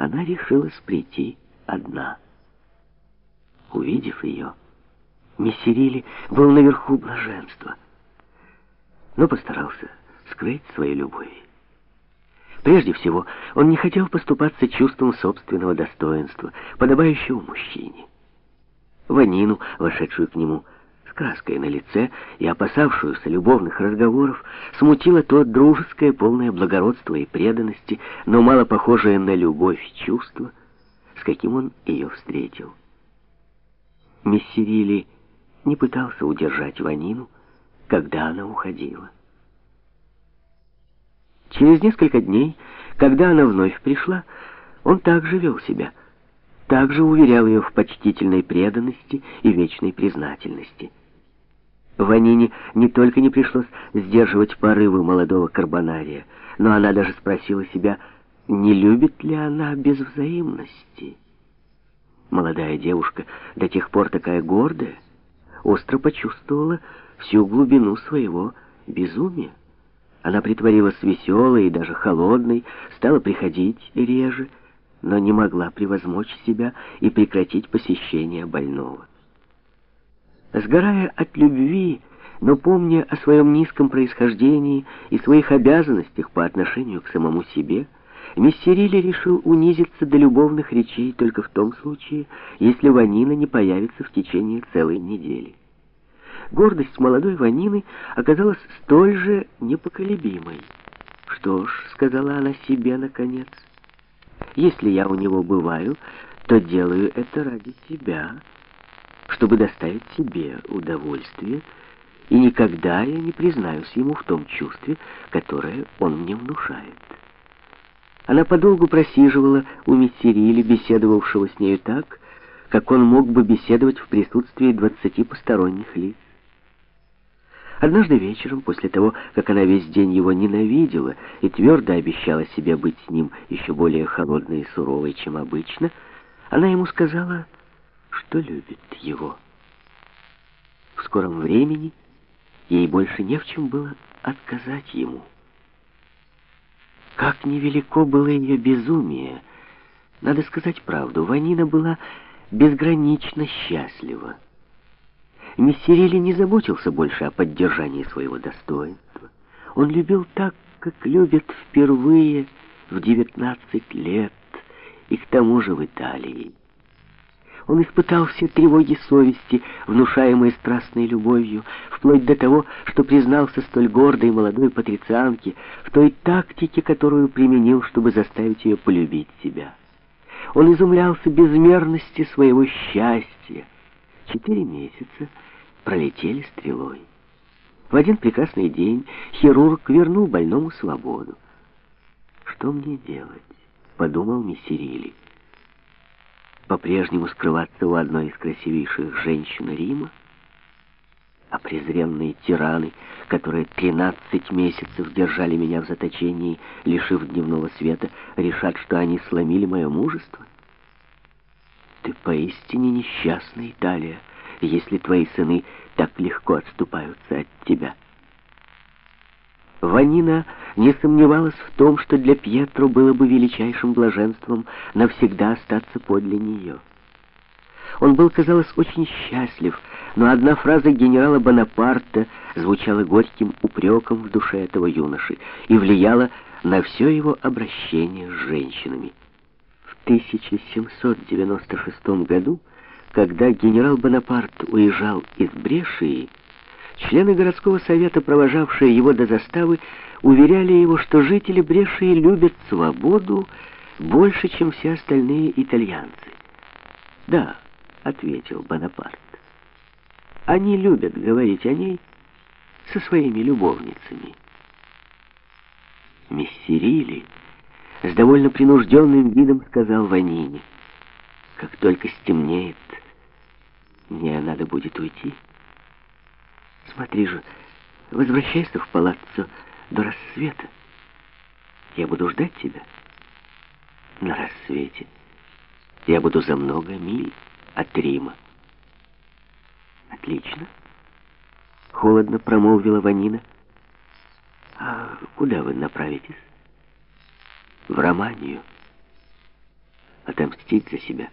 она решилась прийти одна. Увидев ее, Мессерили был наверху блаженства, но постарался скрыть свою любовь. Прежде всего, он не хотел поступаться чувством собственного достоинства, подобающего мужчине. Ванину, вошедшую к нему с краской на лице и опасавшуюся любовных разговоров, смутило то дружеское, полное благородства и преданности, но мало похожее на любовь чувство, с каким он ее встретил. Мессерили не пытался удержать Ванину, когда она уходила. Через несколько дней, когда она вновь пришла, он также вел себя, также уверял ее в почтительной преданности и вечной признательности. Ванине не только не пришлось сдерживать порывы молодого карбонария, но она даже спросила себя, не любит ли она без взаимности. Молодая девушка, до тех пор такая гордая, остро почувствовала всю глубину своего безумия. Она притворилась веселой и даже холодной, стала приходить реже, но не могла превозмочь себя и прекратить посещение больного. Сгорая от любви, но помня о своем низком происхождении и своих обязанностях по отношению к самому себе, Мессерили решил унизиться до любовных речей только в том случае, если Ванина не появится в течение целой недели. Гордость молодой Ванины оказалась столь же непоколебимой. «Что ж», — сказала она себе наконец, — «если я у него бываю, то делаю это ради себя, чтобы доставить себе удовольствие, и никогда я не признаюсь ему в том чувстве, которое он мне внушает». Она подолгу просиживала у Мессерили, беседовавшего с нею так, как он мог бы беседовать в присутствии двадцати посторонних лиц. Однажды вечером, после того, как она весь день его ненавидела и твердо обещала себе быть с ним еще более холодной и суровой, чем обычно, она ему сказала, что любит его. В скором времени ей больше не в чем было отказать ему. Как невелико было ее безумие. Надо сказать правду, Ванина была безгранично счастлива. Мессерили не заботился больше о поддержании своего достоинства. Он любил так, как любят впервые в 19 лет, и к тому же в Италии. Он испытал все тревоги совести, внушаемые страстной любовью, вплоть до того, что признался столь гордой молодой патрицианке в той тактике, которую применил, чтобы заставить ее полюбить себя. Он изумлялся безмерности своего счастья. Четыре месяца пролетели стрелой. В один прекрасный день хирург вернул больному свободу. «Что мне делать?» — подумал Мессерили по-прежнему скрываться у одной из красивейших женщин Рима, а презренные тираны, которые 13 месяцев держали меня в заточении, лишив дневного света, решат, что они сломили мое мужество? Ты поистине несчастна, Италия, если твои сыны так легко отступаются от тебя. Ванина не сомневалась в том, что для Пьетро было бы величайшим блаженством навсегда остаться подле нее. Он был, казалось, очень счастлив, но одна фраза генерала Бонапарта звучала горьким упреком в душе этого юноши и влияла на все его обращение с женщинами. В 1796 году, когда генерал Бонапарт уезжал из Брешии, Члены городского совета, провожавшие его до заставы, уверяли его, что жители Брешии любят свободу больше, чем все остальные итальянцы. «Да», — ответил Бонапарт, — «они любят говорить о ней со своими любовницами». Мессерили с довольно принужденным видом сказал Ванине, «Как только стемнеет, мне надо будет уйти». Смотри же, возвращайся в палаццо до рассвета. Я буду ждать тебя на рассвете. Я буду за много миль от Рима. Отлично. Холодно промолвила Ванина. А куда вы направитесь? В Романию. отомстить за себя.